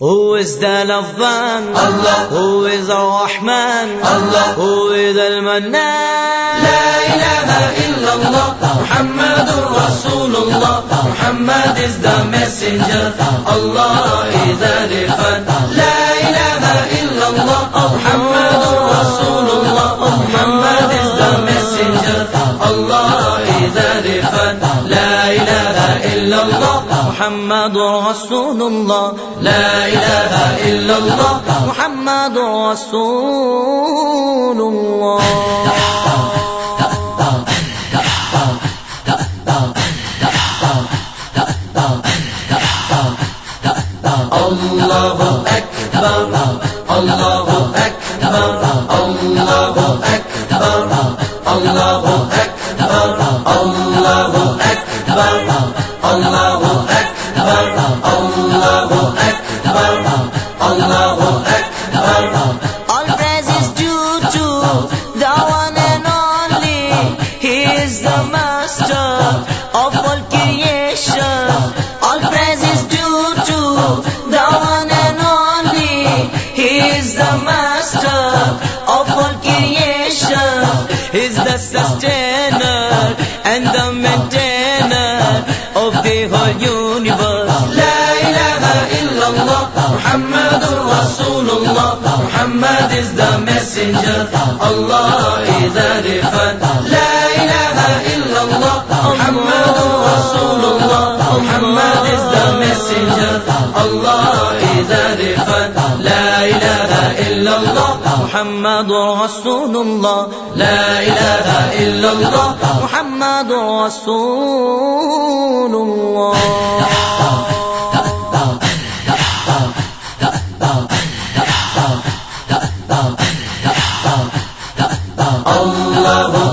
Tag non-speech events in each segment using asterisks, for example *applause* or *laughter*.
Who is the Lovban? Allah. Who is the Rahman? Allah. Who is the Mannan? لا إله إلا الله محمد رسول الله Muhammad is the messenger Allah is the refund محمد رسول الله لا إله إلا الله. محمد رسول الله الله أكبر الله أكبر الله أكبر الله أكبر الله أكبر master of all creation. All praise is due to the one and only. He is the master of all creation. He's the sustainer and the maintainer of the whole universe. لا إله إلا الله محمد رسول is the messenger Allah is the refund محمد رسول الله لا إله إلا الله محمد رسول الله الله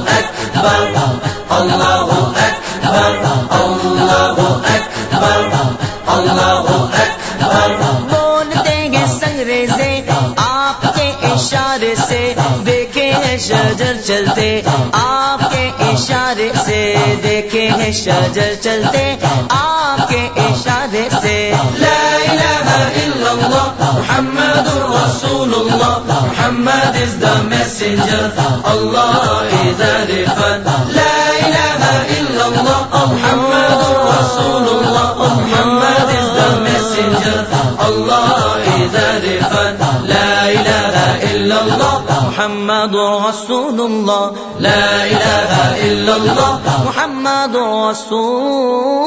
اشارے سے دیکھے ہیں شجر چلتے، آپ کے اشارے سے دیکھے ہیں شجر چلتے، آپ کے اشارے سے۔ لا إله إلا الله، محمد رسول الله، محمد is the messenger Allah is the refund لا إله إلا الله، محمد رسول الله، محمد is the messenger Allah is the refund لا محمد رسول الله لا إله إلا الله محمد رسول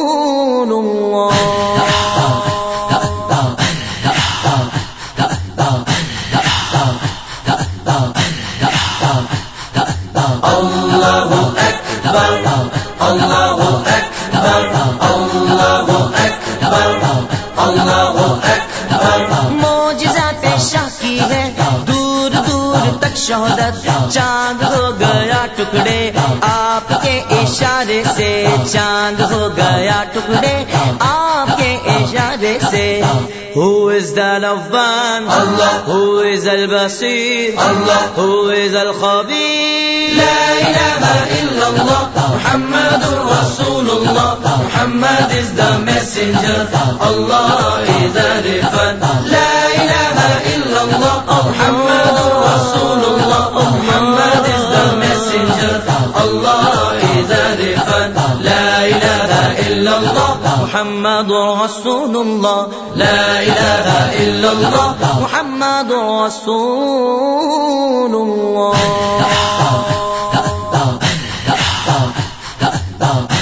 الله الله أكبر الله أكبر الله أكبر الله أكبر شہادت چاند ہو گیا ٹکڑے آپ کے اشارے سے چاند ہو گیا ٹکڑے آپ کے اشارے سے Who is the Lovban? Allah. Who is al-Basir? Allah. Who is al-Khabir? إلا الله محمد رسول الله محمد is the messenger Allah is the refund إلا الله محمد رسول الله. لا إله الا الله محمد رسول الله الله. *laughs*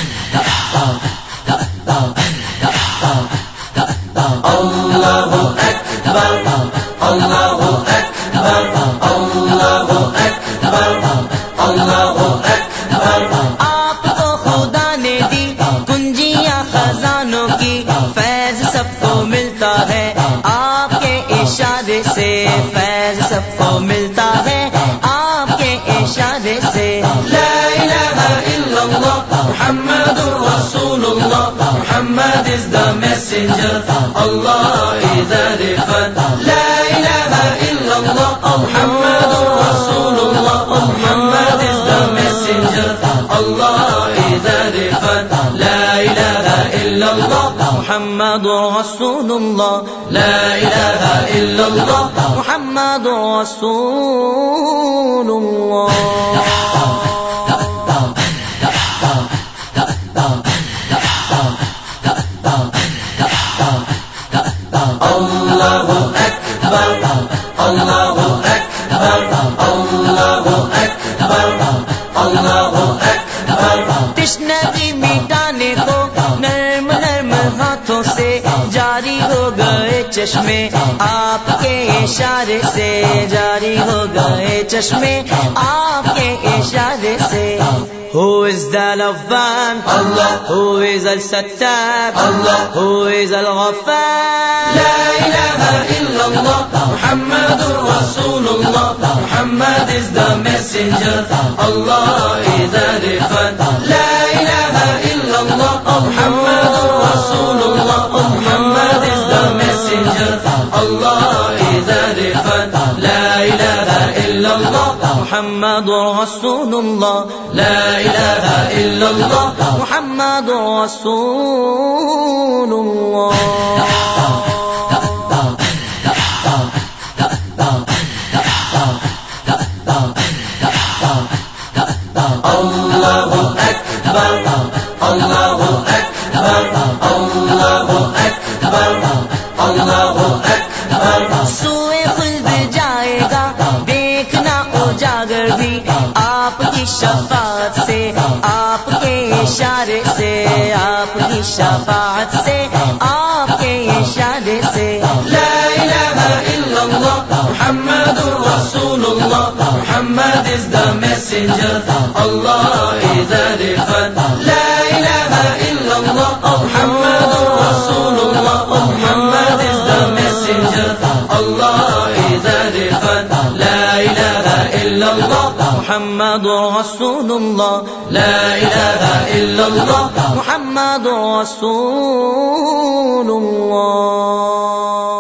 محمد رسول الله محمد is the messenger Allah is the refund لا إله إلا الله محمد رسول الله محمد is the messenger Allah is the refund لا إله إلا الله محمد رسول الله لا إله إلا الله محمد رسول الله تشنگی مٹانے کو نرم نرم ہاتھوں سے جاری ہو گئے چشمے، آپ کے اشارے سے جاری ہو گئے چشمے، آپ کے اشارے سے Who is the Lavan? Allah. Who is Al-Sattab? Allah. Who is Al-Ghaffar? لا إله إلا الله محمد رسول الله محمد is the messenger. Allah is the refund لا إله إلا الله محمد رسول محمد is the messenger. Allah is the refund لا إله إلا محمد رسول الله لا إله إلا الله محمد رسول الله شفاعت سے، آپ کے اشارے سے، آپ کی شفاعت سے، آپ کے اشارے سے۔ لا إله إلا الله، محمد رسول الله، محمد is the messenger Allah is the لا إله إلا الله، محمد محمد رسول الله لا إله الا الله. محمد رسول الله